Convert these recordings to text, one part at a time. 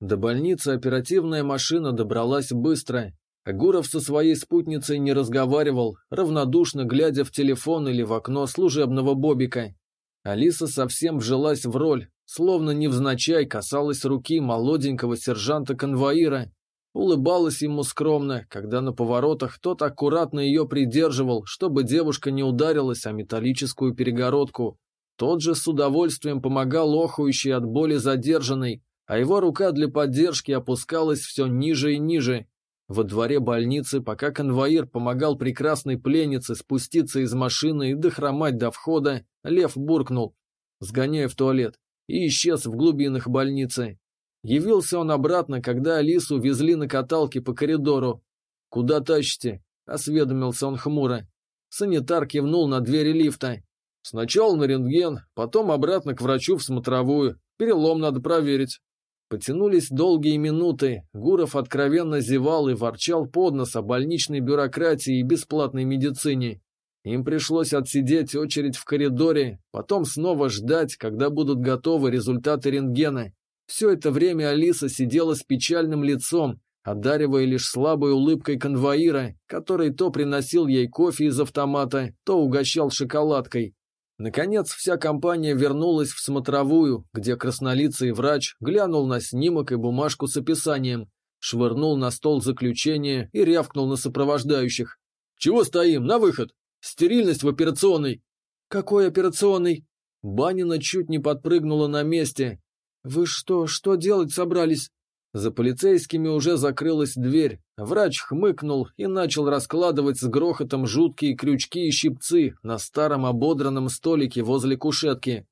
До больницы оперативная машина добралась быстро. Гуров со своей спутницей не разговаривал, равнодушно глядя в телефон или в окно служебного бобика. Алиса совсем вжилась в роль, словно невзначай касалась руки молоденького сержанта-конвоира, улыбалась ему скромно, когда на поворотах тот аккуратно ее придерживал, чтобы девушка не ударилась о металлическую перегородку. Тот же с удовольствием помогал охующей от боли задержанной, а его рука для поддержки опускалась все ниже и ниже. Во дворе больницы, пока конвоир помогал прекрасной пленнице спуститься из машины и дохромать до входа, Лев буркнул, сгоняя в туалет, и исчез в глубинах больницы. Явился он обратно, когда Алису везли на каталке по коридору. «Куда тащите?» – осведомился он хмуро. Санитар кивнул на двери лифта. «Сначала на рентген, потом обратно к врачу в смотровую. Перелом надо проверить». Потянулись долгие минуты, Гуров откровенно зевал и ворчал под нос о больничной бюрократии и бесплатной медицине. Им пришлось отсидеть очередь в коридоре, потом снова ждать, когда будут готовы результаты рентгена. Все это время Алиса сидела с печальным лицом, одаривая лишь слабой улыбкой конвоира, который то приносил ей кофе из автомата, то угощал шоколадкой. Наконец, вся компания вернулась в смотровую, где краснолицый врач глянул на снимок и бумажку с описанием, швырнул на стол заключение и рявкнул на сопровождающих. «Чего стоим? На выход! Стерильность в операционной!» «Какой операционной?» Банина чуть не подпрыгнула на месте. «Вы что, что делать собрались?» За полицейскими уже закрылась дверь. Врач хмыкнул и начал раскладывать с грохотом жуткие крючки и щипцы на старом ободранном столике возле кушетки.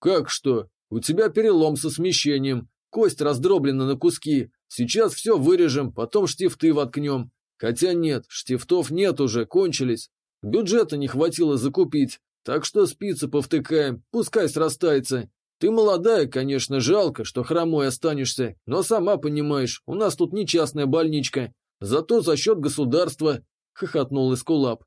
«Как что? У тебя перелом со смещением. Кость раздроблена на куски. Сейчас все вырежем, потом штифты воткнем. Хотя нет, штифтов нет уже, кончились. Бюджета не хватило закупить, так что спицы повтыкаем, пускай срастается. Ты молодая, конечно, жалко, что хромой останешься, но сама понимаешь, у нас тут не частная больничка, зато за счет государства, — хохотнул Искулап.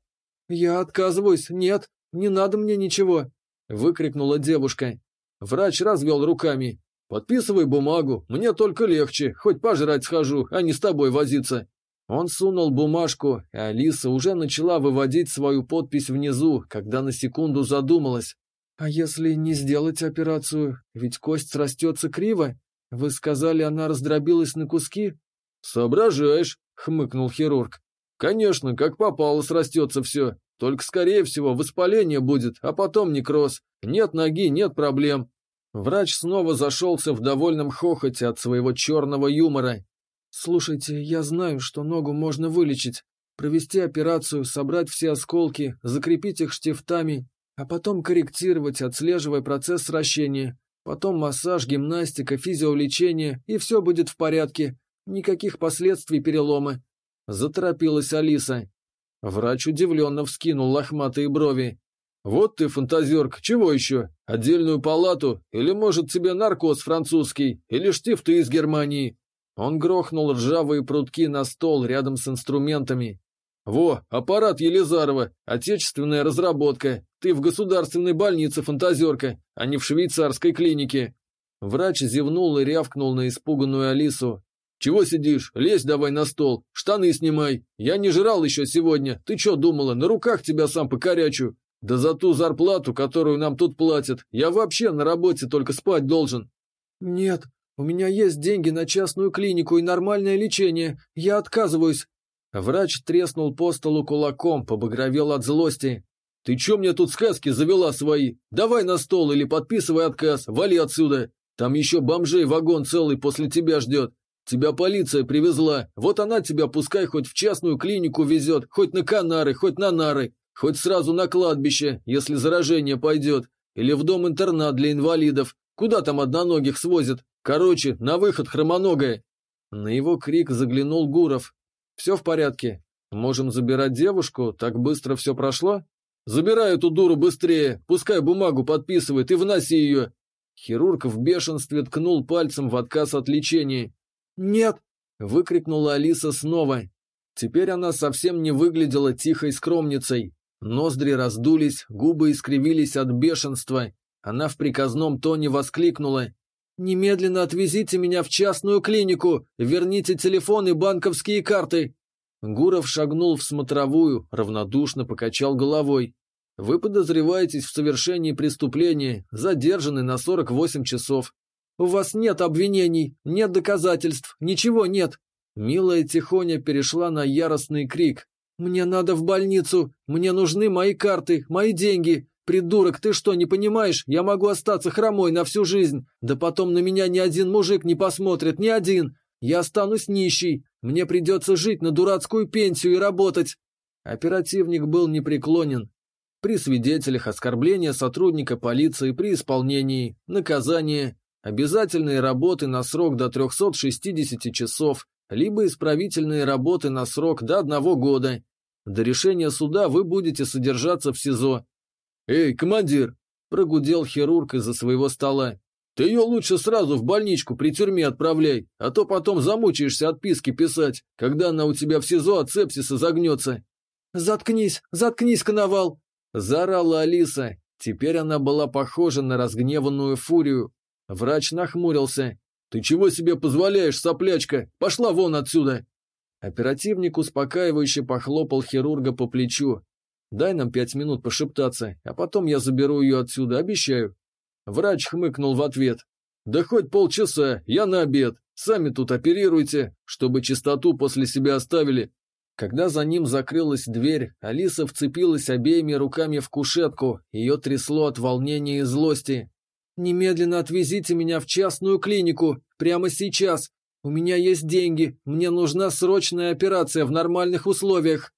«Я отказываюсь, нет, не надо мне ничего», — выкрикнула девушка. Врач развел руками. «Подписывай бумагу, мне только легче, хоть пожрать схожу, а не с тобой возиться». Он сунул бумажку, и Алиса уже начала выводить свою подпись внизу, когда на секунду задумалась. «А если не сделать операцию? Ведь кость срастется криво. Вы сказали, она раздробилась на куски?» «Соображаешь», — хмыкнул хирург. «Конечно, как попало срастется все. Только, скорее всего, воспаление будет, а потом некроз. Нет ноги, нет проблем». Врач снова зашелся в довольном хохоте от своего черного юмора. «Слушайте, я знаю, что ногу можно вылечить, провести операцию, собрать все осколки, закрепить их штифтами а потом корректировать, отслеживая процесс сращения. Потом массаж, гимнастика, физиолечение, и все будет в порядке. Никаких последствий перелома. Заторопилась Алиса. Врач удивленно вскинул лохматые брови. «Вот ты, фантазерка, чего еще? Отдельную палату? Или, может, тебе наркоз французский? Или штифты из Германии?» Он грохнул ржавые прутки на стол рядом с инструментами. «Во, аппарат Елизарова, отечественная разработка. Ты в государственной больнице, фантазерка, а не в швейцарской клинике». Врач зевнул и рявкнул на испуганную Алису. «Чего сидишь? Лезь давай на стол, штаны снимай. Я не жрал еще сегодня. Ты что думала, на руках тебя сам покорячу? Да за ту зарплату, которую нам тут платят, я вообще на работе только спать должен». «Нет, у меня есть деньги на частную клинику и нормальное лечение. Я отказываюсь. Врач треснул по столу кулаком, побагровел от злости. «Ты чё мне тут сказки завела свои? Давай на стол или подписывай отказ, вали отсюда. Там еще бомжей вагон целый после тебя ждет. Тебя полиция привезла, вот она тебя пускай хоть в частную клинику везет, хоть на Канары, хоть на Нары, хоть сразу на кладбище, если заражение пойдет, или в дом-интернат для инвалидов. Куда там одноногих свозят? Короче, на выход хромоногая». На его крик заглянул Гуров, все в порядке. Можем забирать девушку, так быстро все прошло? Забирай эту дуру быстрее, пускай бумагу подписывает и вноси ее. Хирург в бешенстве ткнул пальцем в отказ от лечения. «Нет!» – выкрикнула Алиса снова. Теперь она совсем не выглядела тихой скромницей. Ноздри раздулись, губы искривились от бешенства. Она в приказном тоне воскликнула. «Немедленно отвезите меня в частную клинику! Верните телефон и банковские карты!» Гуров шагнул в смотровую, равнодушно покачал головой. «Вы подозреваетесь в совершении преступления, задержаны на 48 часов. У вас нет обвинений, нет доказательств, ничего нет!» Милая Тихоня перешла на яростный крик. «Мне надо в больницу! Мне нужны мои карты, мои деньги! Придурок, ты что, не понимаешь? Я могу остаться хромой на всю жизнь! Да потом на меня ни один мужик не посмотрит, ни один! Я останусь нищий! Мне придется жить на дурацкую пенсию и работать!» Оперативник был непреклонен. При свидетелях оскорбления сотрудника полиции при исполнении, наказание, обязательные работы на срок до 360 часов, либо исправительные работы на срок до одного года. До решения суда вы будете содержаться в СИЗО. «Эй, командир!» – прогудел хирург из-за своего стола. «Ты ее лучше сразу в больничку при тюрьме отправляй, а то потом замучаешься отписки писать, когда она у тебя в СИЗО от сепсиса загнется». «Заткнись, заткнись, коновал!» – заорала Алиса. Теперь она была похожа на разгневанную фурию. Врач нахмурился. «Ты чего себе позволяешь, соплячка? Пошла вон отсюда!» Оперативник успокаивающе похлопал хирурга по плечу. «Дай нам пять минут пошептаться, а потом я заберу ее отсюда, обещаю». Врач хмыкнул в ответ. «Да хоть полчаса, я на обед. Сами тут оперируйте, чтобы чистоту после себя оставили». Когда за ним закрылась дверь, Алиса вцепилась обеими руками в кушетку, ее трясло от волнения и злости. «Немедленно отвезите меня в частную клинику, прямо сейчас. У меня есть деньги, мне нужна срочная операция в нормальных условиях».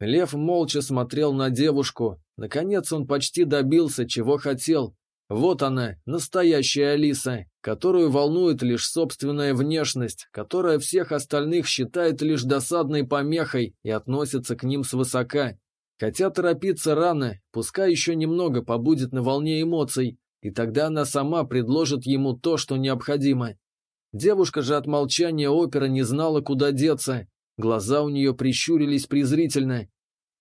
Лев молча смотрел на девушку. Наконец он почти добился, чего хотел. Вот она, настоящая Алиса, которую волнует лишь собственная внешность, которая всех остальных считает лишь досадной помехой и относится к ним свысока. Хотя торопиться рано, пускай еще немного побудет на волне эмоций, и тогда она сама предложит ему то, что необходимо. Девушка же от молчания опера не знала, куда деться. Глаза у нее прищурились презрительно.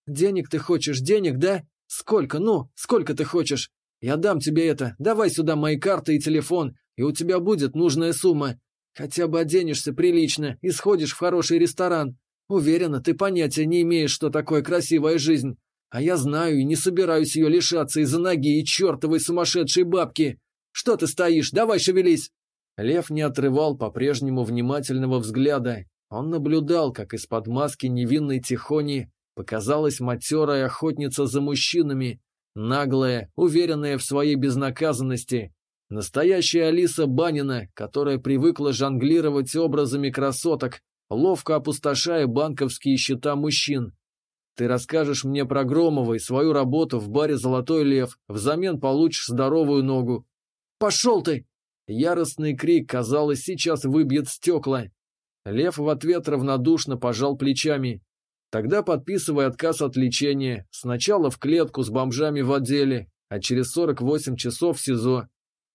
«Денег ты хочешь, денег, да? Сколько, ну, сколько ты хочешь? Я дам тебе это, давай сюда мои карты и телефон, и у тебя будет нужная сумма. Хотя бы оденешься прилично и сходишь в хороший ресторан. Уверена, ты понятия не имеешь, что такое красивая жизнь. А я знаю и не собираюсь ее лишаться из-за ноги и чертовой сумасшедшей бабки. Что ты стоишь? Давай шевелись!» Лев не отрывал по-прежнему внимательного взгляда. Он наблюдал, как из-под маски невинной Тихони показалась матерая охотница за мужчинами, наглая, уверенная в своей безнаказанности. Настоящая Алиса Банина, которая привыкла жонглировать образами красоток, ловко опустошая банковские счета мужчин. Ты расскажешь мне про Громова и свою работу в баре «Золотой лев», взамен получишь здоровую ногу. «Пошел ты!» Яростный крик, казалось, сейчас выбьет стекла. Лев в ответ равнодушно пожал плечами. Тогда подписывай отказ от лечения, сначала в клетку с бомжами в отделе, а через 48 часов в СИЗО.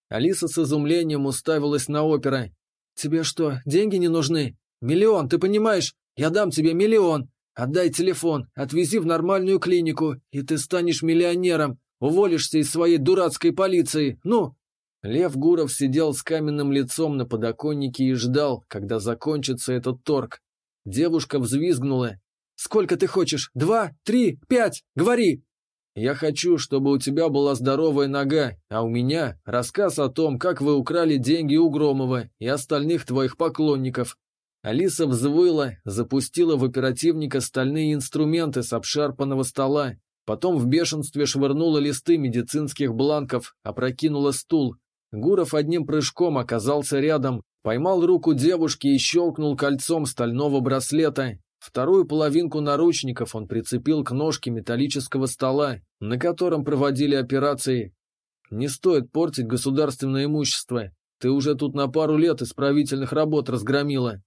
Алиса с изумлением уставилась на опера. «Тебе что, деньги не нужны? Миллион, ты понимаешь? Я дам тебе миллион!» Отдай телефон, отвези в нормальную клинику, и ты станешь миллионером, уволишься из своей дурацкой полиции, ну!» Лев Гуров сидел с каменным лицом на подоконнике и ждал, когда закончится этот торг. Девушка взвизгнула. «Сколько ты хочешь? Два? Три? Пять? Говори!» «Я хочу, чтобы у тебя была здоровая нога, а у меня рассказ о том, как вы украли деньги у Громова и остальных твоих поклонников. Алиса взвыла, запустила в оперативника стальные инструменты с обшарпанного стола, потом в бешенстве швырнула листы медицинских бланков, опрокинула стул. Гуров одним прыжком оказался рядом, поймал руку девушки и щелкнул кольцом стального браслета. Вторую половинку наручников он прицепил к ножке металлического стола, на котором проводили операции. «Не стоит портить государственное имущество. Ты уже тут на пару лет исправительных работ разгромила.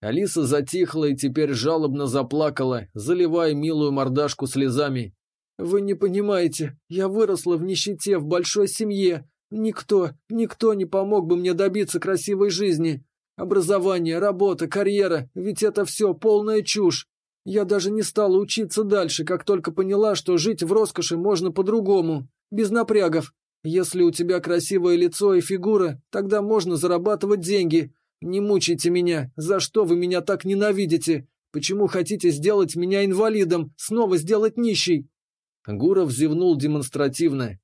Алиса затихла и теперь жалобно заплакала, заливая милую мордашку слезами. «Вы не понимаете, я выросла в нищете, в большой семье. Никто, никто не помог бы мне добиться красивой жизни. Образование, работа, карьера, ведь это все полная чушь. Я даже не стала учиться дальше, как только поняла, что жить в роскоши можно по-другому, без напрягов. Если у тебя красивое лицо и фигура, тогда можно зарабатывать деньги. Не мучайте меня. За что вы меня так ненавидите? Почему хотите сделать меня инвалидом, снова сделать нищей?» Гуров зевнул демонстративно.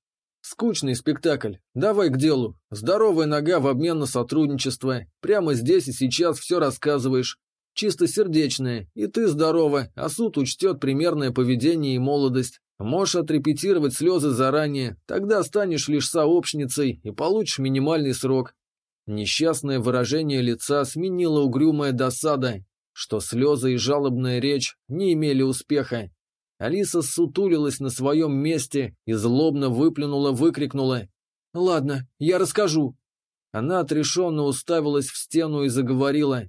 «Скучный спектакль. Давай к делу. Здоровая нога в обмен на сотрудничество. Прямо здесь и сейчас все рассказываешь. Чисто сердечное. И ты здорова, а суд учтет примерное поведение и молодость. Можешь отрепетировать слезы заранее, тогда станешь лишь сообщницей и получишь минимальный срок». Несчастное выражение лица сменило угрюмая досада что слезы и жалобная речь не имели успеха. Алиса сутулилась на своем месте и злобно выплюнула, выкрикнула. «Ладно, я расскажу». Она отрешенно уставилась в стену и заговорила.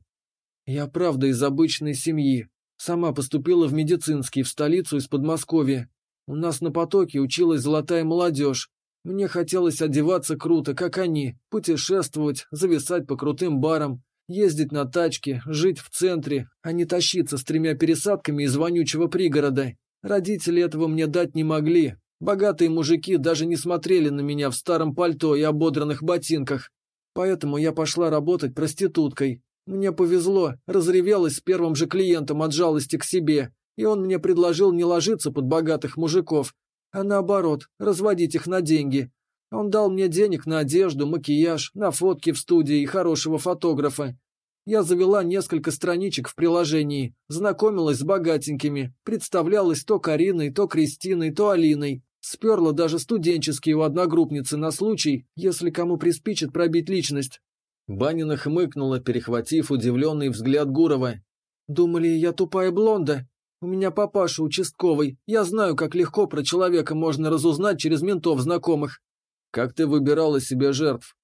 «Я правда из обычной семьи. Сама поступила в медицинский в столицу из Подмосковья. У нас на потоке училась золотая молодежь. Мне хотелось одеваться круто, как они, путешествовать, зависать по крутым барам, Ездить на тачке, жить в центре, а не тащиться с тремя пересадками из вонючего пригорода. Родители этого мне дать не могли. Богатые мужики даже не смотрели на меня в старом пальто и ободранных ботинках. Поэтому я пошла работать проституткой. Мне повезло, разревелась с первым же клиентом от жалости к себе, и он мне предложил не ложиться под богатых мужиков, а наоборот, разводить их на деньги, он дал мне денег на одежду, макияж, на фотки в студии и хорошего фотографа. Я завела несколько страничек в приложении, знакомилась с богатенькими, представлялась то Кариной, то Кристиной, то Алиной. Сперла даже студенческие у одногруппницы на случай, если кому приспичит пробить личность. Банина хмыкнула, перехватив удивленный взгляд Гурова. «Думали, я тупая блонда? У меня папаша участковый. Я знаю, как легко про человека можно разузнать через ментов знакомых. Как ты выбирала себе жертв?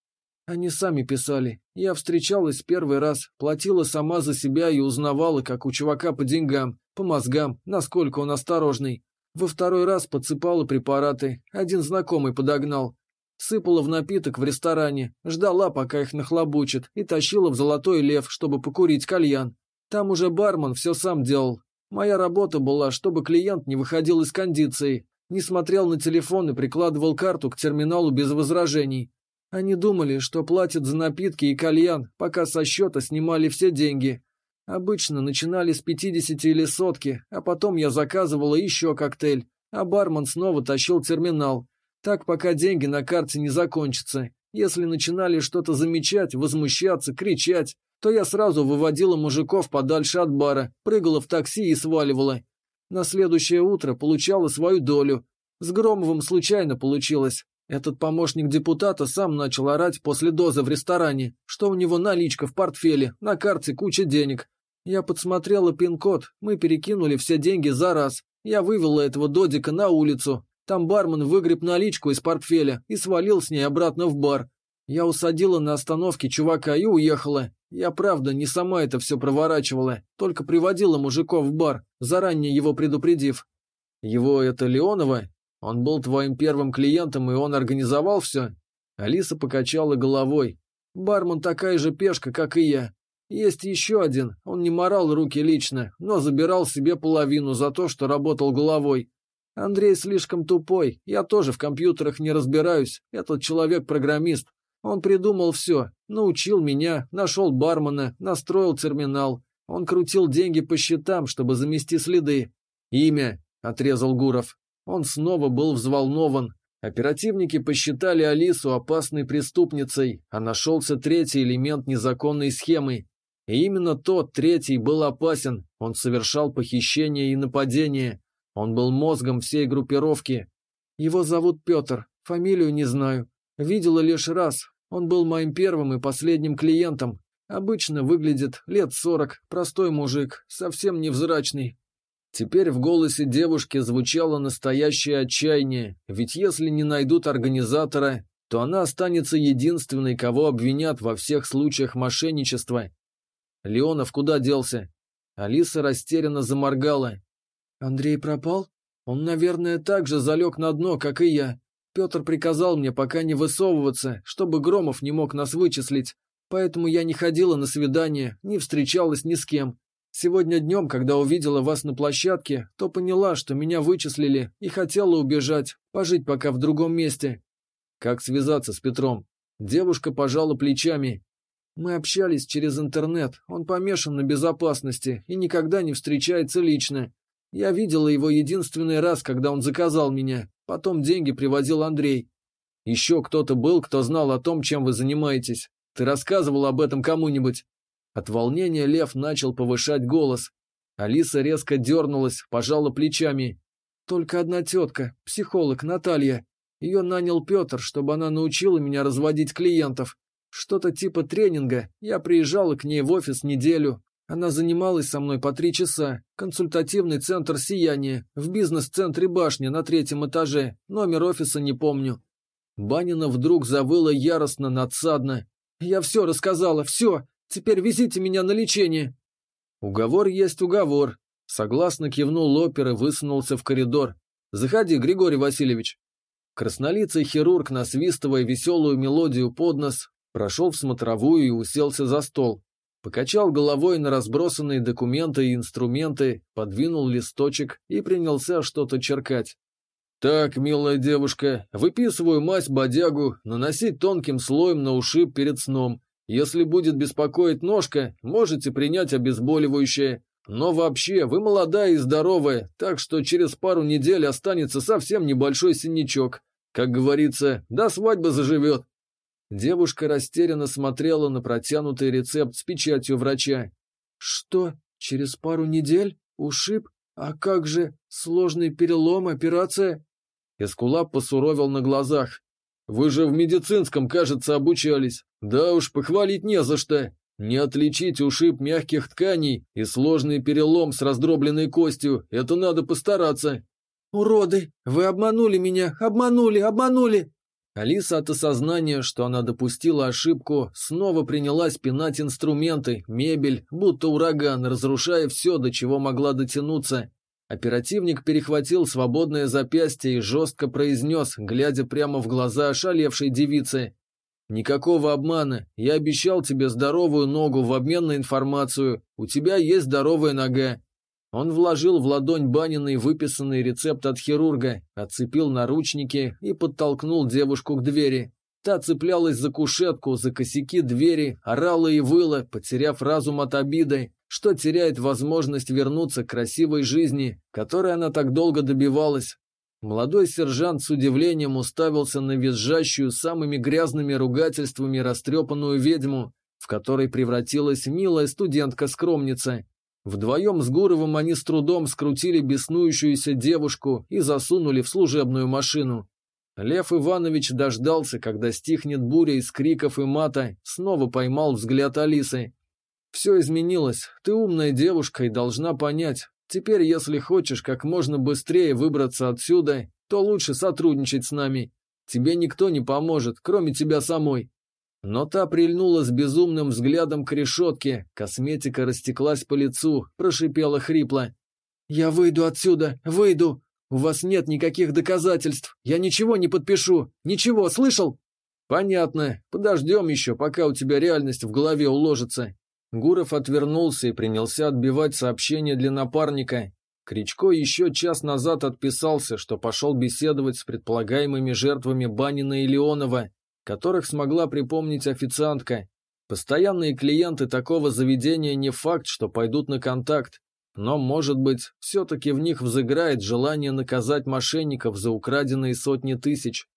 Они сами писали. Я встречалась первый раз, платила сама за себя и узнавала, как у чувака по деньгам, по мозгам, насколько он осторожный. Во второй раз подсыпала препараты, один знакомый подогнал. Сыпала в напиток в ресторане, ждала, пока их нахлобучат, и тащила в Золотой Лев, чтобы покурить кальян. Там уже бармен все сам делал. Моя работа была, чтобы клиент не выходил из кондиции, не смотрел на телефон и прикладывал карту к терминалу без возражений. Они думали, что платят за напитки и кальян, пока со счета снимали все деньги. Обычно начинали с 50 или сотки, а потом я заказывала еще коктейль, а бармен снова тащил терминал. Так пока деньги на карте не закончатся. Если начинали что-то замечать, возмущаться, кричать, то я сразу выводила мужиков подальше от бара, прыгала в такси и сваливала. На следующее утро получала свою долю. С Громовым случайно получилось. Этот помощник депутата сам начал орать после дозы в ресторане, что у него наличка в портфеле, на карте куча денег. Я подсмотрела пин-код, мы перекинули все деньги за раз. Я вывела этого додика на улицу. Там бармен выгреб наличку из портфеля и свалил с ней обратно в бар. Я усадила на остановке чувака и уехала. Я, правда, не сама это все проворачивала, только приводила мужиков в бар, заранее его предупредив. Его это Леонова? Он был твоим первым клиентом, и он организовал все? Алиса покачала головой. Бармен такая же пешка, как и я. Есть еще один, он не морал руки лично, но забирал себе половину за то, что работал головой. Андрей слишком тупой, я тоже в компьютерах не разбираюсь, этот человек программист, он придумал все, научил меня, нашел бармена, настроил терминал. Он крутил деньги по счетам, чтобы замести следы. «Имя», — отрезал Гуров. Он снова был взволнован. Оперативники посчитали Алису опасной преступницей, а нашелся третий элемент незаконной схемы. И именно тот третий был опасен. Он совершал похищение и нападение. Он был мозгом всей группировки. Его зовут Петр, фамилию не знаю. Видела лишь раз. Он был моим первым и последним клиентом. Обычно выглядит лет сорок, простой мужик, совсем невзрачный. Теперь в голосе девушки звучало настоящее отчаяние, ведь если не найдут организатора, то она останется единственной, кого обвинят во всех случаях мошенничества. Леонов куда делся? Алиса растерянно заморгала. Андрей пропал? Он, наверное, так же залег на дно, как и я. Петр приказал мне пока не высовываться, чтобы Громов не мог нас вычислить, поэтому я не ходила на свидание, не встречалась ни с кем. Сегодня днем, когда увидела вас на площадке, то поняла, что меня вычислили и хотела убежать, пожить пока в другом месте. Как связаться с Петром? Девушка пожала плечами. Мы общались через интернет. Он помешан на безопасности и никогда не встречается лично. Я видела его единственный раз, когда он заказал меня. Потом деньги привозил Андрей. Еще кто-то был, кто знал о том, чем вы занимаетесь. Ты рассказывал об этом кому-нибудь?» От волнения Лев начал повышать голос. Алиса резко дернулась, пожала плечами. «Только одна тетка, психолог Наталья. Ее нанял Петр, чтобы она научила меня разводить клиентов. Что-то типа тренинга. Я приезжала к ней в офис неделю. Она занималась со мной по три часа. Консультативный центр «Сияние» в бизнес-центре «Башня» на третьем этаже. Номер офиса не помню. Банина вдруг завыла яростно, надсадно. «Я все рассказала, все! Теперь везите меня на лечение!» «Уговор есть уговор», — согласно кивнул опер и высунулся в коридор. «Заходи, Григорий Васильевич». Краснолицый хирург, насвистывая веселую мелодию под нос, прошел в смотровую и уселся за стол. Покачал головой на разбросанные документы и инструменты, подвинул листочек и принялся что-то черкать. «Так, милая девушка, выписываю мазь-бодягу, наносить тонким слоем на ушиб перед сном. Если будет беспокоить ножка, можете принять обезболивающее. Но вообще, вы молодая и здоровая, так что через пару недель останется совсем небольшой синячок. Как говорится, до свадьбы заживет». Девушка растерянно смотрела на протянутый рецепт с печатью врача. «Что? Через пару недель? Ушиб? А как же? Сложный перелом, операция?» Эскулап посуровил на глазах. «Вы же в медицинском, кажется, обучались. Да уж, похвалить не за что. Не отличить ушиб мягких тканей и сложный перелом с раздробленной костью – это надо постараться». «Уроды! Вы обманули меня! Обманули! Обманули!» Алиса от осознания, что она допустила ошибку, снова принялась пинать инструменты, мебель, будто ураган, разрушая все, до чего могла дотянуться. Оперативник перехватил свободное запястье и жестко произнес, глядя прямо в глаза ошалевшей девицы. «Никакого обмана. Я обещал тебе здоровую ногу в обмен на информацию. У тебя есть здоровая нога». Он вложил в ладонь Баниной выписанный рецепт от хирурга, отцепил наручники и подтолкнул девушку к двери. Та цеплялась за кушетку, за косяки двери, орала и выла, потеряв разум от обиды, что теряет возможность вернуться к красивой жизни, которой она так долго добивалась. Молодой сержант с удивлением уставился на визжащую самыми грязными ругательствами растрепанную ведьму, в которой превратилась милая студентка-скромница. Вдвоем с Гуровым они с трудом скрутили беснующуюся девушку и засунули в служебную машину. Лев Иванович дождался, когда стихнет буря из криков и мата, снова поймал взгляд Алисы. Все изменилось. Ты умная девушка и должна понять. Теперь, если хочешь как можно быстрее выбраться отсюда, то лучше сотрудничать с нами. Тебе никто не поможет, кроме тебя самой. Но та прильнула с безумным взглядом к решетке, косметика растеклась по лицу, прошипела хрипло. «Я выйду отсюда, выйду! У вас нет никаких доказательств, я ничего не подпишу, ничего, слышал?» «Понятно, подождем еще, пока у тебя реальность в голове уложится. Гуров отвернулся и принялся отбивать сообщение для напарника. Кричко еще час назад отписался, что пошел беседовать с предполагаемыми жертвами Банина и Леонова, которых смогла припомнить официантка. Постоянные клиенты такого заведения не факт, что пойдут на контакт, но, может быть, все-таки в них взыграет желание наказать мошенников за украденные сотни тысяч.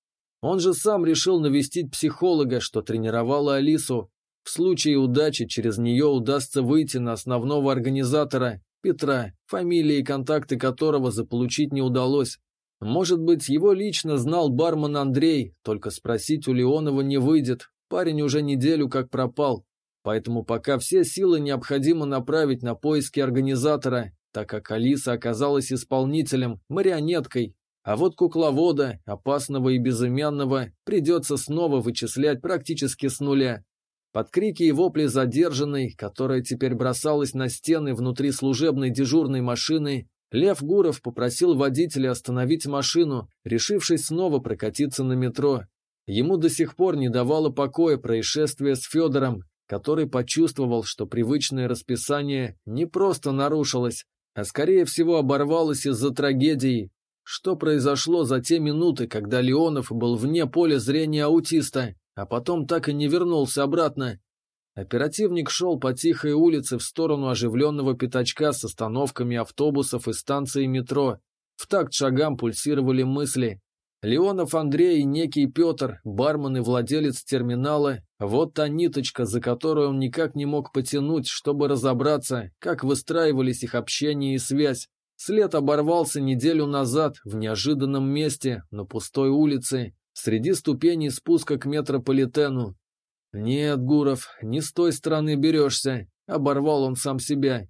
Он же сам решил навестить психолога, что тренировала Алису, в случае удачи через нее удастся выйти на основного организатора, Петра, фамилии и контакты которого заполучить не удалось. Может быть, его лично знал бармен Андрей, только спросить у Леонова не выйдет, парень уже неделю как пропал. Поэтому пока все силы необходимо направить на поиски организатора, так как Алиса оказалась исполнителем, марионеткой, а вот кукловода, опасного и безымянного, придется снова вычислять практически с нуля. Под крики и вопли задержанной, которая теперь бросалась на стены внутри служебной дежурной машины, Лев Гуров попросил водителя остановить машину, решившись снова прокатиться на метро. Ему до сих пор не давало покоя происшествие с Федором, который почувствовал, что привычное расписание не просто нарушилось, а скорее всего оборвалось из-за трагедии. Что произошло за те минуты, когда Леонов был вне поля зрения аутиста, а потом так и не вернулся обратно? Оперативник шел по тихой улице в сторону оживленного пятачка с остановками автобусов и станции метро. В такт шагам пульсировали мысли. Леонов Андрей и некий Петр, бармен и владелец терминала, вот та ниточка, за которую он никак не мог потянуть, чтобы разобраться, как выстраивались их общение и связь. След оборвался неделю назад в неожиданном месте, на пустой улице, среди ступеней спуска к метрополитену. «Нет, Гуров, не с той стороны берешься», — оборвал он сам себя.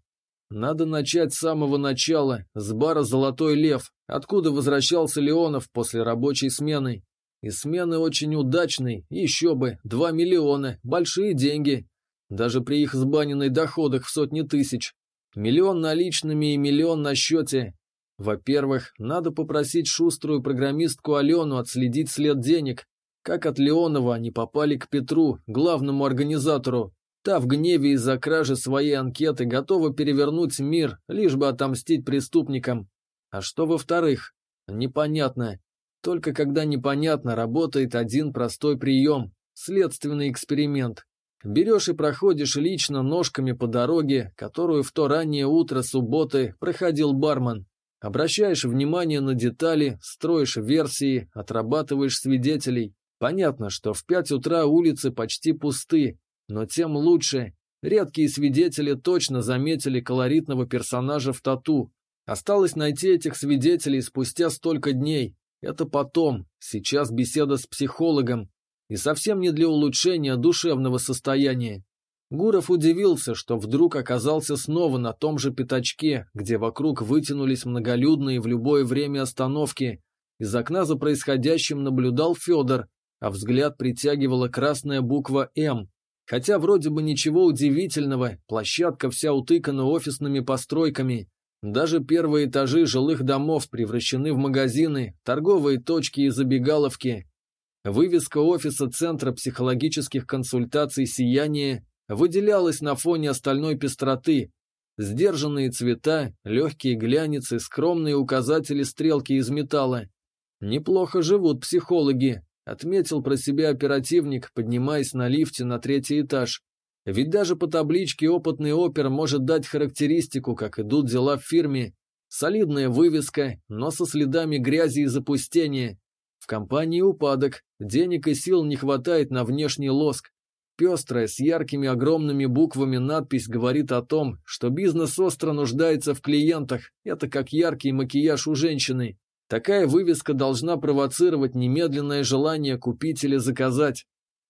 «Надо начать с самого начала, с бара «Золотой лев», откуда возвращался Леонов после рабочей смены. И смены очень удачной, еще бы, два миллиона, большие деньги. Даже при их сбаненной доходах в сотни тысяч. Миллион наличными и миллион на счете. Во-первых, надо попросить шуструю программистку Алену отследить след денег. Как от Леонова они попали к Петру, главному организатору. Та в гневе из-за кражи своей анкеты готова перевернуть мир, лишь бы отомстить преступникам. А что во-вторых? Непонятно. Только когда непонятно, работает один простой прием – следственный эксперимент. Берешь и проходишь лично ножками по дороге, которую в то раннее утро субботы проходил бармен. Обращаешь внимание на детали, строишь версии, отрабатываешь свидетелей. Понятно, что в пять утра улицы почти пусты, но тем лучше. Редкие свидетели точно заметили колоритного персонажа в тату. Осталось найти этих свидетелей спустя столько дней. Это потом, сейчас беседа с психологом, и совсем не для улучшения душевного состояния. Гуров удивился, что вдруг оказался снова на том же пятачке, где вокруг вытянулись многолюдные в любое время остановки. Из окна за происходящим наблюдал Федор, а взгляд притягивала красная буква «М». Хотя вроде бы ничего удивительного, площадка вся утыкана офисными постройками. Даже первые этажи жилых домов превращены в магазины, торговые точки и забегаловки. Вывеска офиса Центра психологических консультаций «Сияние» выделялась на фоне остальной пестроты. Сдержанные цвета, легкие глянец скромные указатели стрелки из металла. Неплохо живут психологи, отметил про себя оперативник, поднимаясь на лифте на третий этаж. Ведь даже по табличке опытный опер может дать характеристику, как идут дела в фирме. Солидная вывеска, но со следами грязи и запустения. В компании упадок, денег и сил не хватает на внешний лоск. Пестрая, с яркими огромными буквами надпись говорит о том, что бизнес остро нуждается в клиентах, это как яркий макияж у женщины. Такая вывеска должна провоцировать немедленное желание купить или заказать.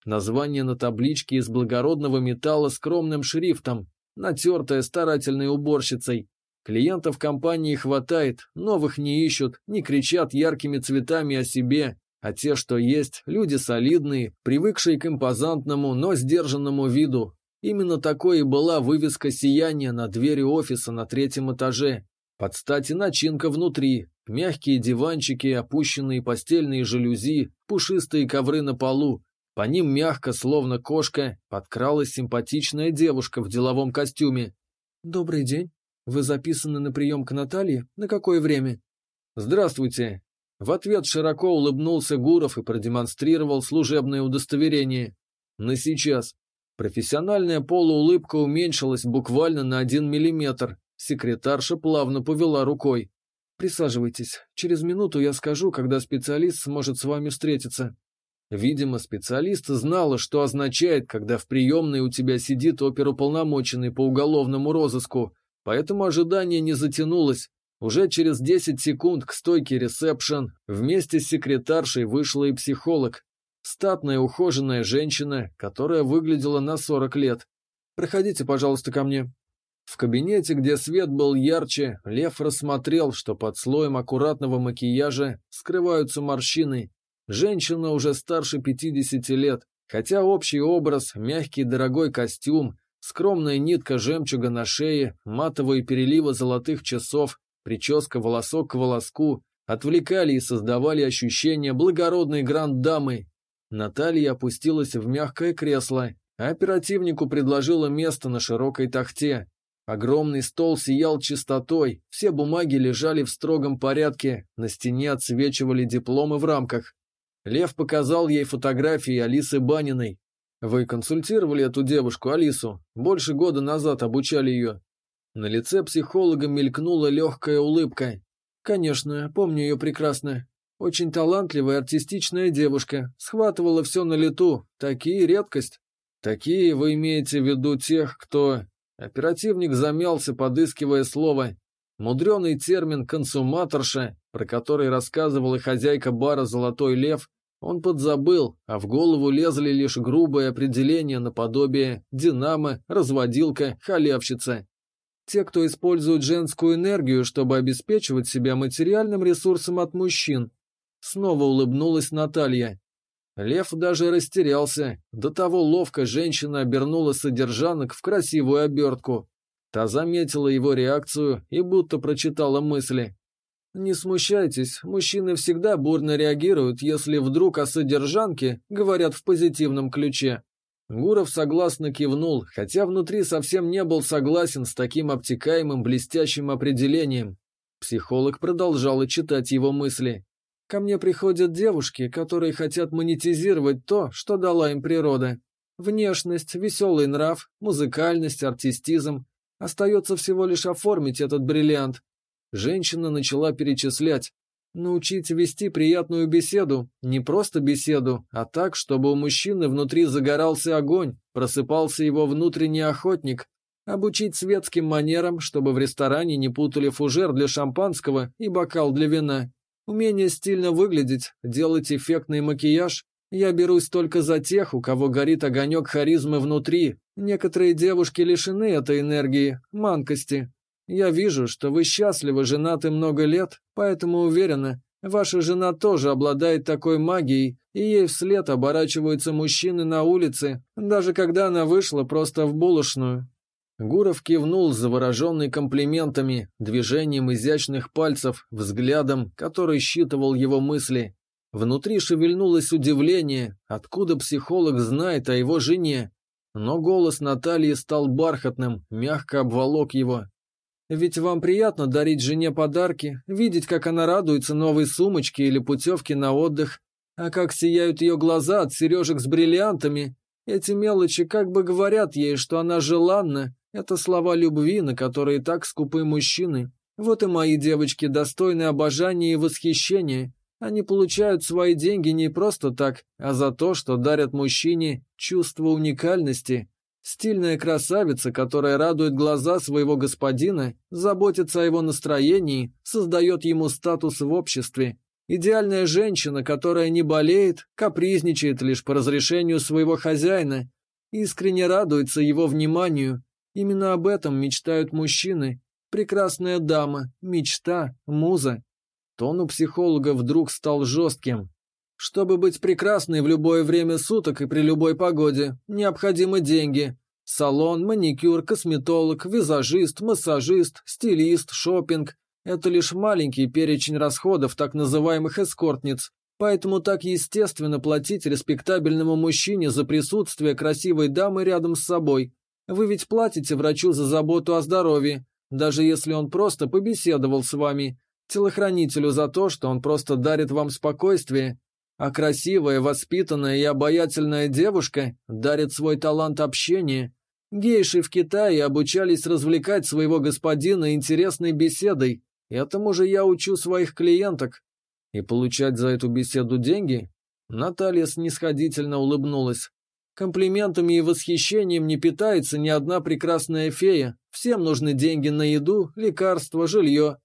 Название на табличке из благородного металла скромным шрифтом, натертое старательной уборщицей. Клиентов компании хватает, новых не ищут, не кричат яркими цветами о себе, а те, что есть, люди солидные, привыкшие к импозантному, но сдержанному виду. Именно такой и была вывеска сияния на двери офиса на третьем этаже. Под стати начинка внутри, мягкие диванчики, опущенные постельные жалюзи, пушистые ковры на полу. По ним мягко, словно кошка, подкралась симпатичная девушка в деловом костюме. «Добрый день», вы записаны на прием к Наталье? На какое время? Здравствуйте. В ответ широко улыбнулся Гуров и продемонстрировал служебное удостоверение. На сейчас. Профессиональная полуулыбка уменьшилась буквально на один миллиметр. Секретарша плавно повела рукой. «Присаживайтесь. Через минуту я скажу, когда специалист сможет с вами встретиться». Видимо, специалист знала, что означает, когда в приемной у тебя сидит оперуполномоченный по уголовному розыску, Поэтому ожидание не затянулось. Уже через 10 секунд к стойке ресепшн вместе с секретаршей вышла и психолог. Статная ухоженная женщина, которая выглядела на 40 лет. «Проходите, пожалуйста, ко мне». В кабинете, где свет был ярче, Лев рассмотрел, что под слоем аккуратного макияжа скрываются морщины. Женщина уже старше 50 лет, хотя общий образ, мягкий дорогой костюм, Скромная нитка жемчуга на шее, матовые переливы золотых часов, прическа волосок к волоску отвлекали и создавали ощущение благородной гранд-дамы. Наталья опустилась в мягкое кресло, а оперативнику предложила место на широкой тахте. Огромный стол сиял чистотой, все бумаги лежали в строгом порядке, на стене отсвечивали дипломы в рамках. Лев показал ей фотографии Алисы Баниной. «Вы консультировали эту девушку, Алису? Больше года назад обучали ее». На лице психолога мелькнула легкая улыбка. «Конечно, помню ее прекрасно. Очень талантливая, артистичная девушка. Схватывала все на лету. Такие редкость. Такие вы имеете в виду тех, кто...» Оперативник замялся, подыскивая слово. Мудреный термин «консуматорша», про который рассказывала хозяйка бара «Золотой лев», он подзабыл, а в голову лезли лишь грубые определения наподобие «динамо», «разводилка», «халявщица». Те, кто использует женскую энергию, чтобы обеспечивать себя материальным ресурсом от мужчин. Снова улыбнулась Наталья. Лев даже растерялся. До того ловко женщина обернула содержанок в красивую обертку. Та заметила его реакцию и будто прочитала мысли. Не смущайтесь, мужчины всегда бурно реагируют, если вдруг о содержанке говорят в позитивном ключе. Гуров согласно кивнул, хотя внутри совсем не был согласен с таким обтекаемым блестящим определением. Психолог продолжал читать его мысли. «Ко мне приходят девушки, которые хотят монетизировать то, что дала им природа. Внешность, веселый нрав, музыкальность, артистизм. Остается всего лишь оформить этот бриллиант, Женщина начала перечислять. Научить вести приятную беседу, не просто беседу, а так, чтобы у мужчины внутри загорался огонь, просыпался его внутренний охотник. Обучить светским манерам, чтобы в ресторане не путали фужер для шампанского и бокал для вина. Умение стильно выглядеть, делать эффектный макияж. Я берусь только за тех, у кого горит огонек харизмы внутри. Некоторые девушки лишены этой энергии, манкости, я вижу, что вы счастливы женаты много лет, поэтому уверена, ваша жена тоже обладает такой магией, и ей вслед оборачиваются мужчины на улице, даже когда она вышла просто в булочную». Гуров кивнул, завороженный комплиментами, движением изящных пальцев, взглядом, который считывал его мысли. Внутри шевельнулось удивление, откуда психолог знает о его жене. Но голос Натальи стал бархатным, мягко обволок его. Ведь вам приятно дарить жене подарки, видеть, как она радуется новой сумочке или путевке на отдых, а как сияют ее глаза от сережек с бриллиантами. Эти мелочи как бы говорят ей, что она желанна. Это слова любви, на которые так скупы мужчины. Вот и мои девочки достойны обожания и восхищения. Они получают свои деньги не просто так, а за то, что дарят мужчине чувство уникальности, Стильная красавица, которая радует глаза своего господина, заботится о его настроении, создает ему статус в обществе. Идеальная женщина, которая не болеет, капризничает лишь по разрешению своего хозяина, искренне радуется его вниманию. Именно об этом мечтают мужчины. Прекрасная дама, мечта, муза. Тон у психолога вдруг стал жестким. Чтобы быть прекрасной в любое время суток и при любой погоде, необходимы деньги. Салон, маникюр, косметолог, визажист, массажист, стилист, шопинг – это лишь маленький перечень расходов так называемых эскортниц. Поэтому так естественно платить респектабельному мужчине за присутствие красивой дамы рядом с собой. Вы ведь платите врачу за заботу о здоровье, даже если он просто побеседовал с вами, телохранителю за то, что он просто дарит вам спокойствие, а красивая, воспитанная и обаятельная девушка дарит свой талант общения. Гейши в Китае обучались развлекать своего господина интересной беседой. Этому же я учу своих клиенток. И получать за эту беседу деньги? Наталья снисходительно улыбнулась. Комплиментами и восхищением не питается ни одна прекрасная фея. Всем нужны деньги на еду, лекарства, жилье.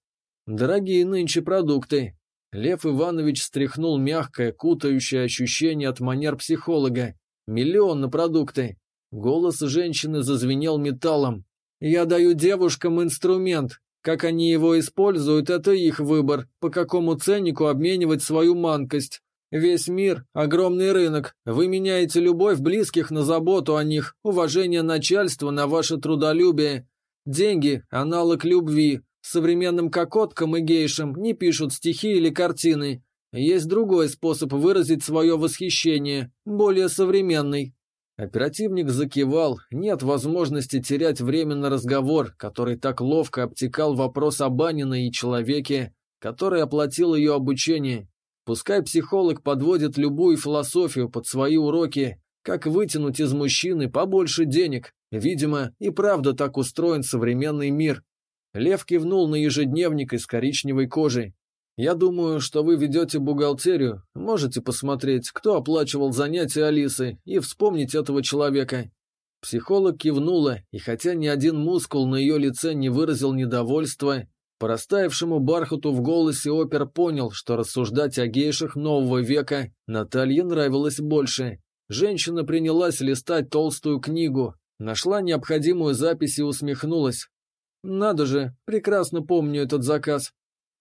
Дорогие нынче продукты, Лев Иванович стряхнул мягкое, кутающее ощущение от манер психолога. Миллион на продукты. Голос женщины зазвенел металлом. «Я даю девушкам инструмент. Как они его используют, это их выбор, по какому ценнику обменивать свою манкость. Весь мир – огромный рынок. Вы меняете любовь близких на заботу о них, уважение начальства на ваше трудолюбие. Деньги – аналог любви, Современным кокоткам и гейшам не пишут стихи или картины. Есть другой способ выразить свое восхищение, более современный. Оперативник закивал, нет возможности терять время на разговор, который так ловко обтекал вопрос о Баниной и человеке, который оплатил ее обучение. Пускай психолог подводит любую философию под свои уроки, как вытянуть из мужчины побольше денег. Видимо, и правда так устроен современный мир. Лев кивнул на ежедневник из коричневой кожи. «Я думаю, что вы ведете бухгалтерию. Можете посмотреть, кто оплачивал занятия Алисы, и вспомнить этого человека». Психолог кивнула, и хотя ни один мускул на ее лице не выразил недовольства, по растаявшему бархату в голосе опер понял, что рассуждать о гейшах нового века Наталье нравилось больше. Женщина принялась листать толстую книгу, нашла необходимую запись и усмехнулась. «Надо же, прекрасно помню этот заказ».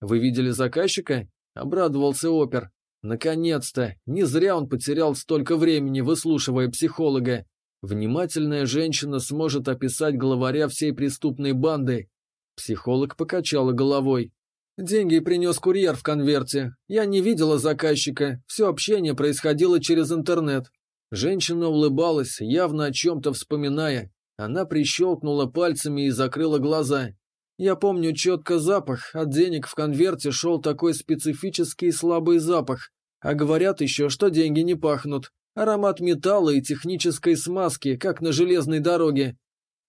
«Вы видели заказчика?» — обрадовался опер. «Наконец-то! Не зря он потерял столько времени, выслушивая психолога. Внимательная женщина сможет описать главаря всей преступной банды, Психолог покачала головой. Деньги принес курьер в конверте. Я не видела заказчика. Все общение происходило через интернет. Женщина улыбалась, явно о чем-то вспоминая. Она прищелкнула пальцами и закрыла глаза. Я помню четко запах, от денег в конверте шел такой специфический слабый запах. А говорят еще, что деньги не пахнут. Аромат металла и технической смазки, как на железной дороге.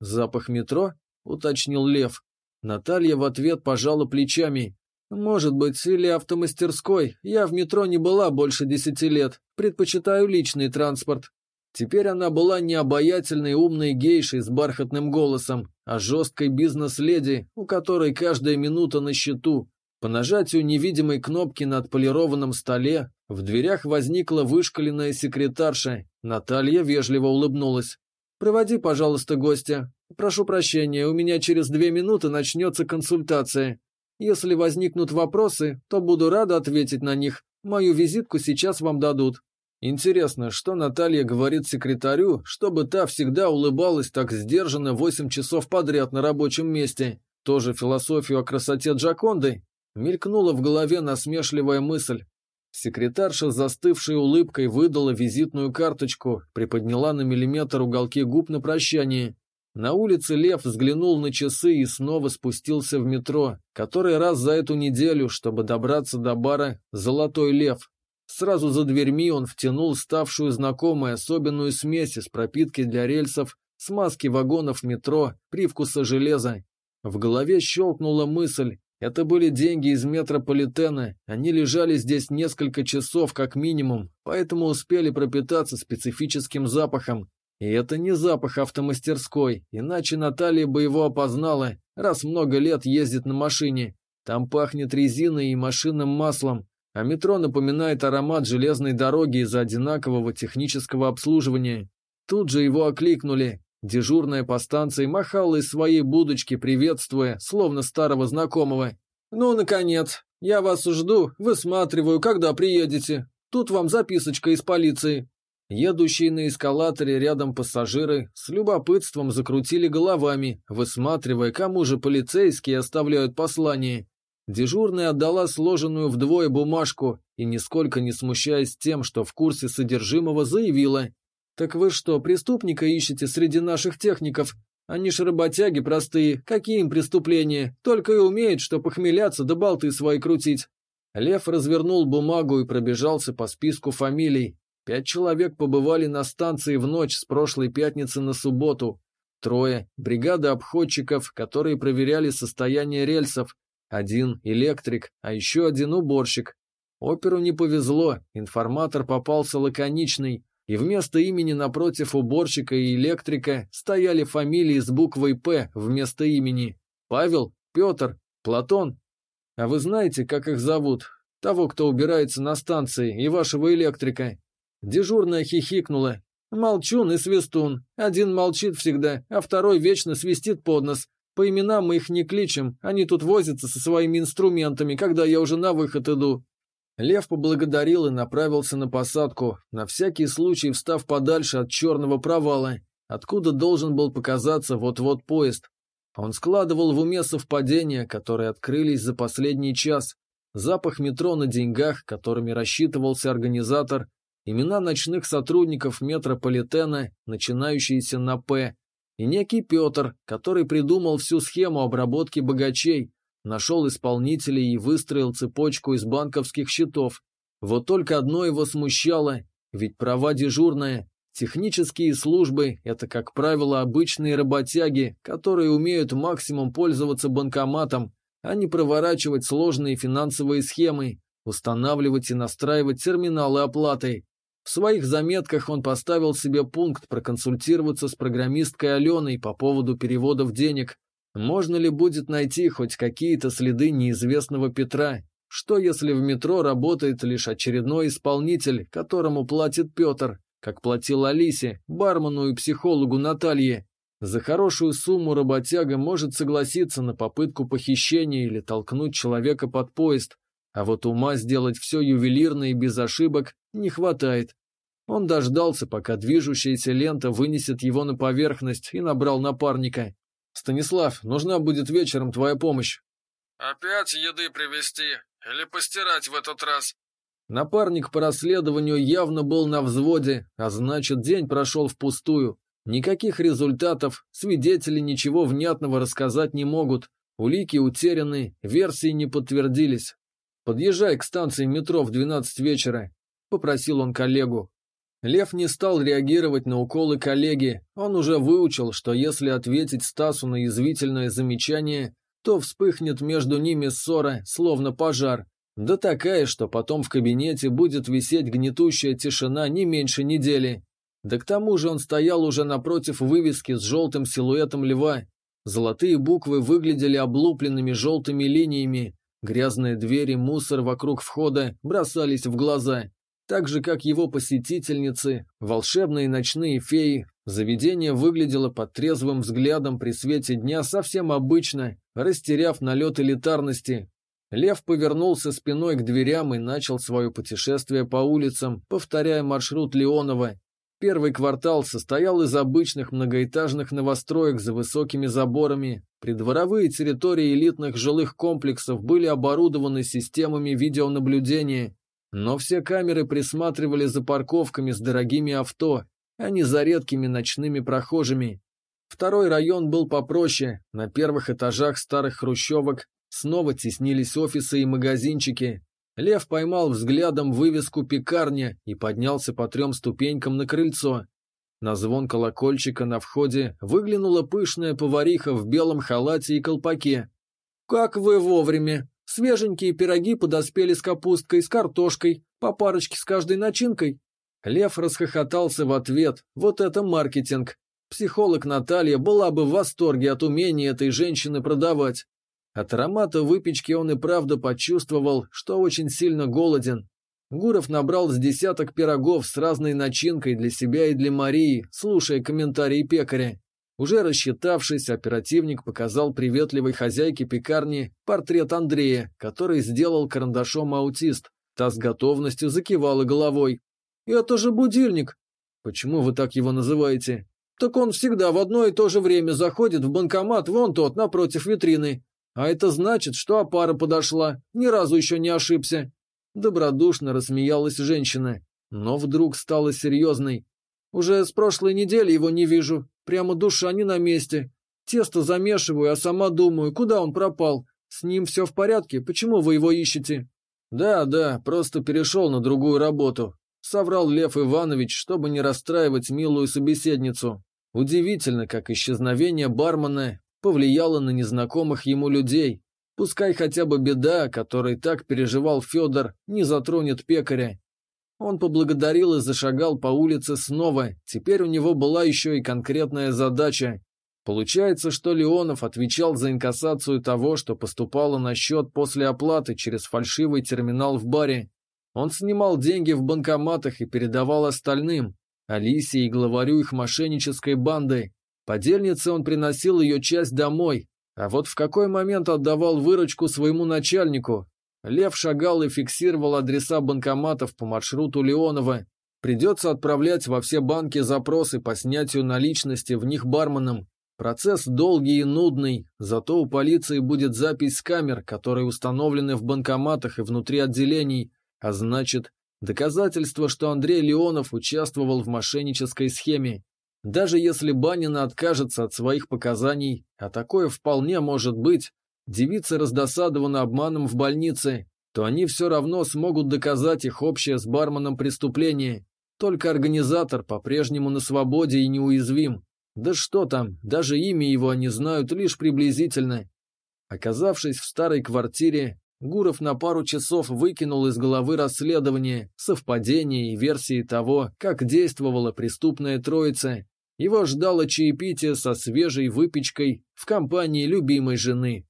«Запах метро?» — уточнил Лев. Наталья в ответ пожала плечами. «Может быть, или автомастерской. Я в метро не была больше десяти лет. Предпочитаю личный транспорт». Теперь она была не обаятельной умной гейшей с бархатным голосом, а жесткой бизнес-леди, у которой каждая минута на счету. По нажатию невидимой кнопки на отполированном столе в дверях возникла вышкаленная секретарша. Наталья вежливо улыбнулась. «Проводи, пожалуйста, гостя. Прошу прощения, у меня через две минуты начнется консультация. Если возникнут вопросы, то буду рада ответить на них. Мою визитку сейчас вам дадут». Интересно, что Наталья говорит секретарю, чтобы та всегда улыбалась так сдержанно восемь часов подряд на рабочем месте? Тоже философию о красоте Джаконды? Мелькнула в голове насмешливая мысль. Секретарша с застывшей улыбкой выдала визитную карточку, приподняла на миллиметр уголки губ на прощание. На улице Лев взглянул на часы и снова спустился в метро, который раз за эту неделю, чтобы добраться до бара «Золотой лев». Сразу за дверьми он втянул ставшую знакомой особенную смесь из пропитки для рельсов, смазки вагонов метро, привкуса железа. В голове щелкнула мысль, это были деньги из метрополитена, они лежали здесь несколько часов как минимум, поэтому успели пропитаться специфическим запахом. И это не запах автомастерской, иначе Наталья бы его опознала, раз много лет ездит на машине. Там пахнет резиной и машинным маслом, а метро напоминает аромат железной дороги из-за одинакового технического обслуживания. Тут же его окликнули, Дежурная по станции махала из своей будочки, приветствуя, словно старого знакомого. «Ну, наконец! Я вас жду, высматриваю, когда приедете. Тут вам записочка из полиции». Едущие на эскалаторе рядом пассажиры с любопытством закрутили головами, высматривая, кому же полицейские оставляют послание. Дежурная отдала сложенную вдвое бумажку и, нисколько не смущаясь тем, что в курсе содержимого, заявила «Так вы что, преступника ищете среди наших техников? Они ж работяги простые, какие им преступления? Только и умеют, что похмеляться да болты свои крутить». Лев развернул бумагу и пробежался по списку фамилий. Пять человек побывали на станции в ночь с прошлой пятницы на субботу. Трое – бригада обходчиков, которые проверяли состояние рельсов. Один – электрик, а еще один – уборщик. Оперу не повезло, информатор попался лаконичный, и вместо имени напротив уборщика и электрика стояли фамилии с буквой «П» вместо имени. Павел, Петр, Платон. А вы знаете, как их зовут? Того, кто убирается на станции, и вашего электрика. Дежурная хихикнула. Молчун и свистун. Один молчит всегда, а второй вечно свистит под нос. По именам мы их не кличем, они тут возятся со своими инструментами, когда я уже на выход иду. Лев поблагодарил и направился на посадку, на всякий случай встав подальше от черного провала, откуда должен был показаться вот-вот поезд. Он складывал в уме совпадения, которые открылись за последний час. Запах метро на деньгах, которыми рассчитывался организатор, имена ночных сотрудников метрополитена, начинающиеся на «П», и некий Петр, который придумал всю схему обработки богачей, нашел исполнителей и выстроил цепочку из банковских счетов. Вот только одно его смущало, ведь права дежурная, технические службы – это, как правило, обычные работяги, которые умеют максимум пользоваться банкоматом, а не проворачивать сложные финансовые схемы, устанавливать и настраивать терминалы оплаты. В своих заметках он поставил себе пункт проконсультироваться с программисткой Аленой по поводу переводов денег. Можно ли будет найти хоть какие-то следы неизвестного Петра? Что если в метро работает лишь очередной исполнитель, которому платит Петр, как платил Алисе, бармену и психологу Наталье? За хорошую сумму работяга может согласиться на попытку похищения или толкнуть человека под поезд, а вот ума сделать все ювелирно и без ошибок не хватает. Он дождался, пока движущаяся лента вынесет его на поверхность и набрал напарника. «Станислав, нужна будет вечером твоя помощь». «Опять еды привезти? Или постирать в этот раз?» Напарник по расследованию явно был на взводе, а значит, день прошел впустую. Никаких результатов, свидетели ничего внятного рассказать не могут, улики утеряны, версии не подтвердились. «Подъезжай к станции метро в 12 вечера», — попросил он коллегу. Лев не стал реагировать на уколы коллеги, он уже выучил, что если ответить Стасу на язвительное замечание, то вспыхнет между ними ссора, словно пожар. Да такая, что потом в кабинете будет висеть гнетущая тишина не меньше недели. Да к тому же он стоял уже напротив вывески с желтым силуэтом льва. Золотые буквы выглядели облупленными желтыми линиями. Грязные двери, мусор вокруг входа бросались в глаза. Так же, как его посетительницы, волшебные ночные феи, заведение выглядело под трезвым взглядом при свете дня совсем обычно, растеряв налет элитарности. Лев повернулся спиной к дверям и начал свое путешествие по улицам, повторяя маршрут Леонова, Первый квартал состоял из обычных многоэтажных новостроек за высокими заборами. Придворовые территории элитных жилых комплексов были оборудованы системами видеонаблюдения, но все камеры присматривали за парковками с дорогими авто, а не за редкими ночными прохожими. Второй район был попроще, на первых этажах старых хрущевок снова теснились офисы и магазинчики, Лев поймал взглядом вывеску «Пекарня» и поднялся по трем ступенькам на крыльцо. На звон колокольчика на входе выглянула пышная повариха в белом халате и колпаке. «Как вы вовремя! Свеженькие пироги подоспели с капусткой, с картошкой, по парочке с каждой начинкой». Лев расхохотался в ответ. Вот это маркетинг. Психолог Наталья была бы в восторге от умения этой женщины продавать. От аромата выпечки он и правда почувствовал, что очень сильно голоден. Гуров набрал с десяток пирогов с разной начинкой для себя и для Марии, слушая комментарии пекаря. Уже рассчитавшись, оперативник показал приветливой хозяйке пекарни портрет Андрея, который сделал карандашом аутист. Та с готовностью закивала головой. «Это же будильник!» «Почему вы так его называете?» «Так он всегда в одно и то же время заходит в банкомат, вон тот, напротив витрины. А это значит, что опара подошла, ни разу еще не ошибся. Добродушно рассмеялась женщина, но вдруг стала серьезной. Уже с прошлой недели его не вижу, прямо душа не на месте. Тесто замешиваю, а сама думаю, куда он пропал. С ним все в порядке, почему вы его ищете? Да, да, просто перешел на другую работу. Соврал Лев Иванович, чтобы не расстраивать милую собеседницу. Удивительно, как исчезновение бармена повлияло на незнакомых ему людей. Пускай хотя бы беда, которой так переживал Федор, не затронет пекаря. Он поблагодарил и зашагал по улице снова, теперь у него была еще и конкретная задача. Получается, что Леонов отвечал за инкассацию того, что поступало на счет после оплаты через фальшивый терминал в баре. Он снимал деньги в банкоматах и передавал остальным, Алисе и главарю их мошеннической банды. Подельнице он приносил ее часть домой, а вот в какой момент отдавал выручку своему начальнику. Лев шагал и фиксировал адреса банкоматов по маршруту Леонова. Придется отправлять во все банки запросы по снятию наличности в них барменам. Процесс долгий и нудный, зато у полиции будет запись с камер, которые установлены в банкоматах и внутри отделений, а значит, Доказательство, что Андрей Леонов участвовал в мошеннической схеме. Даже если Банина откажется от своих показаний, а такое вполне может быть, девица раздосадована обманом в больнице, то они все равно смогут доказать их общее с барменом преступление. Только организатор по-прежнему на свободе и неуязвим. Да что там, даже имя его они знают лишь приблизительно. Оказавшись в старой квартире, Гуров на пару часов выкинул из головы расследование, совпадения и версии того, как действовала преступная троица. Его ждало чаепитие со свежей выпечкой в компании любимой жены.